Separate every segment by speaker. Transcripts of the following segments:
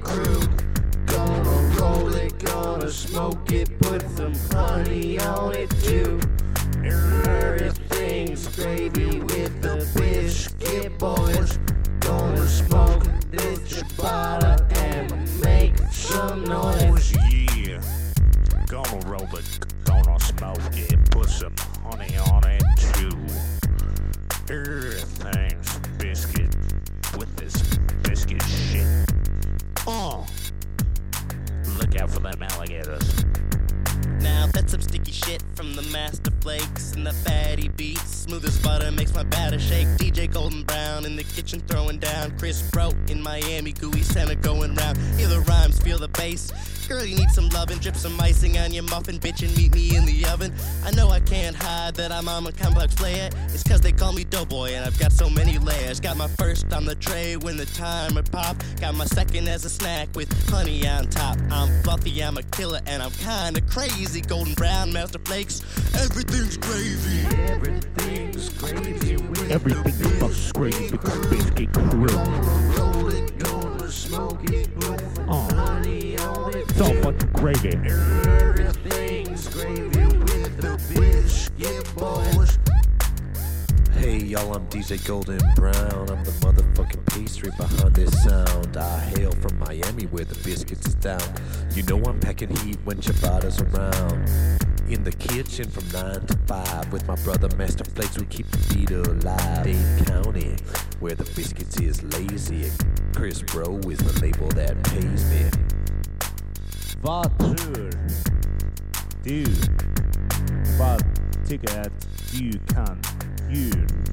Speaker 1: crew. Gonna roll it, gonna smoke it, put some honey on it too. Everything's gravy with the biscuit boys. Gonna smoke this ciabatta and make some noise.
Speaker 2: Yeah, gonna roll it, gonna smoke it, put some them
Speaker 3: Some sticky shit from the master flakes and the fatty beats. Smooth as butter makes my batter shake. DJ Golden Brown in the kitchen throwing down. Chris Bro in Miami, gooey Santa going round. Hear the rhymes, feel the bass. Girl, you need some loving, drip some icing on your muffin, bitch, and meet me in the oven. I know I can't hide that I'm on a complex player. It's cause they call me Doughboy, and I've got so many layers. Got my first on the tray when the timer pop. Got my second as a snack with honey on top. I'm fluffy, I'm a killer, and I'm kinda crazy. Golden brown, master flakes, everything's gravy.
Speaker 1: Everything's crazy with
Speaker 4: Everything is fucking crazy with the biscuit crew.
Speaker 1: Gonna roll it, gonna smoke it, put some
Speaker 4: Oh.
Speaker 1: honey uh. on it
Speaker 4: It's all fucking gravy.
Speaker 1: Everything's gravy with the biscuit boys.
Speaker 5: Hey y'all, I'm DJ Golden Brown. I'm behind this sound. I hail from Miami where the biscuits is down. You know I'm packing heat when ciabatta's around. In the kitchen from 9 to 5 with my brother Master Flakes, we keep the beat alive. Dade County, where the biscuits is lazy. Chris Bro is the label that pays me.
Speaker 4: Vad du? Vad tycker att du kan göra?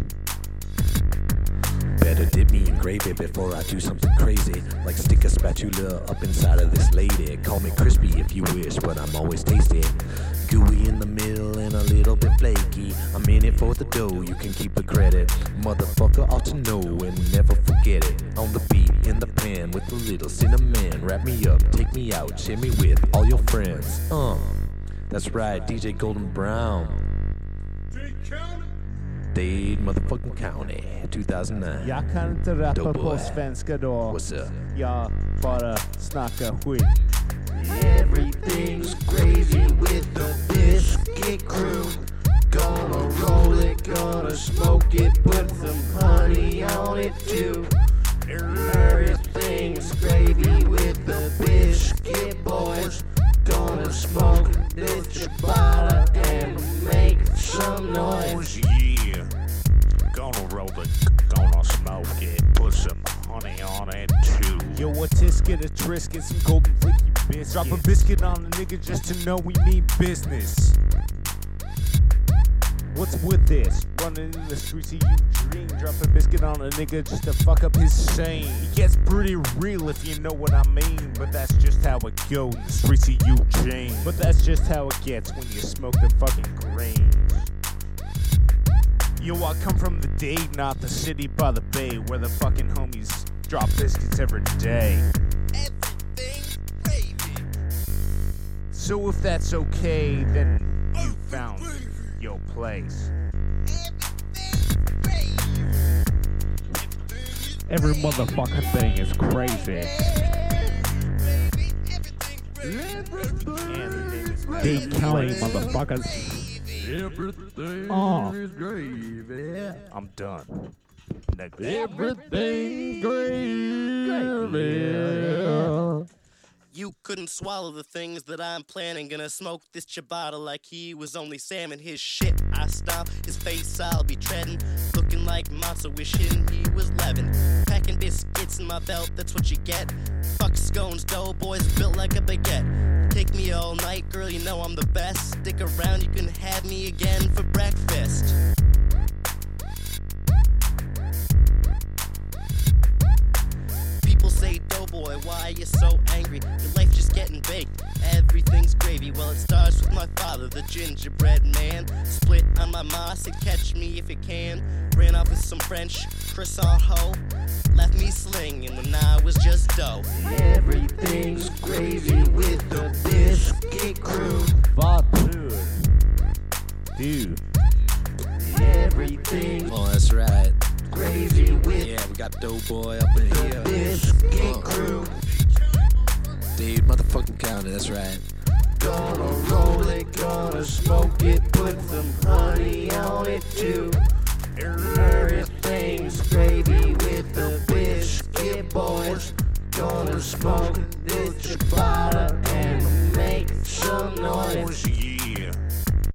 Speaker 5: Better dip me in gravy before I do something crazy. Like stick a spatula up inside of this lady. Call me crispy if you wish, but I'm always tasty. Gooey in the middle and a little bit flaky. I'm in it for the dough, you can keep the credit. Motherfucker ought to know and never forget it. On the beat, in the pan with a little cinnamon. Wrap me up, take me out, share me with all your friends. Uh, that's right, DJ Golden Brown. Dade motherfucking County, 2009.
Speaker 4: Jag kan inte rappa på svenska då.
Speaker 5: What's up?
Speaker 4: Jag bara snackar skit.
Speaker 1: Everything's crazy with the biscuit crew. Gonna roll it, gonna smoke it, put some honey on it too. Everything's gravy with the biscuit boys. Gonna smoke this ciabatta and make some noise.
Speaker 4: A tisket, a trisket, some golden flaky biscuits. Drop a biscuit on a nigga just to know we mean business. What's with this? Running in the streets of Eugene, drop a biscuit on a nigga just to fuck up his shame. It gets pretty real if you know what I mean, but that's just how it goes in the streets of Eugene. But that's just how it gets when you smoke the fucking grains. Yo, I come from the day, not the city by the bay, where the fucking homies drop biscuits every day.
Speaker 3: Everything's gravy.
Speaker 4: So if that's okay, then you found your place. Every motherfucking thing is crazy. And Dade County motherfuckers. Oh, I'm done. Nigga.
Speaker 6: Everything's gravy.
Speaker 3: You couldn't swallow the things that I'm planning. Gonna smoke this ciabatta like he was only salmon. His shit, I stomp his face, I'll be treading. Looking like monster, wishing he was Levin. Packing biscuits in my belt, that's what you get. Fuck scones, doughboys built like a baguette. Take me all night, girl, you know I'm the best. Stick around, you can have me again for breakfast. Say, Doughboy, why are you so angry? Your life just getting baked. Everything's gravy. Well, it starts with my father, the gingerbread man. Split on my ma, said, catch me if you can. Ran off with some French croissant hoe. Left me slinging when I was just dough.
Speaker 1: Everything's crazy with the biscuit crew.
Speaker 4: Vad tror du?
Speaker 1: Everything
Speaker 5: we got Doughboy up in
Speaker 1: the
Speaker 5: here.
Speaker 1: biscuit
Speaker 5: Uh.
Speaker 1: crew.
Speaker 5: Dade motherfucking County, that's right.
Speaker 1: Gonna roll it, gonna smoke it, put some honey on it too. Everything's gravy with the biscuit boys. Gonna smoke